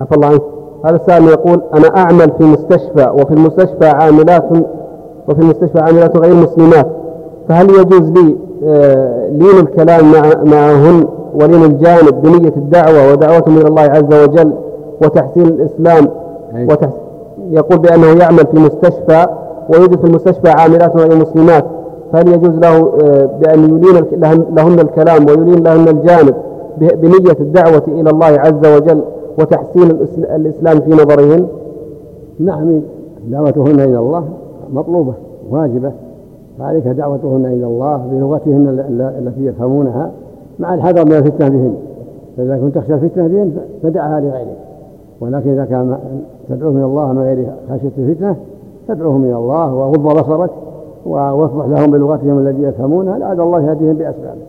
عفى الله عنك. هذا السائل يقول أنا أعمل في مستشفى وفي المستشفى عاملات وفي المستشفى عاملات غير مسلمات. فهل يجوز لي آه، لين الكلام مع معهن ولين الجانب بنية الدعوة ودعوتهم إلى الله عز وجل وتحسين الإسلام؟ وتحسين يقول بأنه يعمل في مستشفى ويوجد في المستشفى عاملات غير مسلمات. فهل يجوز له آه، بأن يلين لهن الكلام ويلين لهن الجانب بنية الدعوة إلى الله عز وجل وتحسين الإسلام في نظرهن نعم دعوتهن إلى الله مطلوبة واجبة. فعليك دعوتهن إلى الله بلغتهن التي يفهمونها مع الحذر من الفتنة بهن فإذا كنت تخشى الفتنة بهن فدعها لغيرك. ولكن إذا كان تدعوهم إلى الله من غير خشية الفتنة تدعوهم إلى الله وغض بصرك واصلح لهم بلغتهم التي يفهمونها لعل الله يهديهم بأسبابه.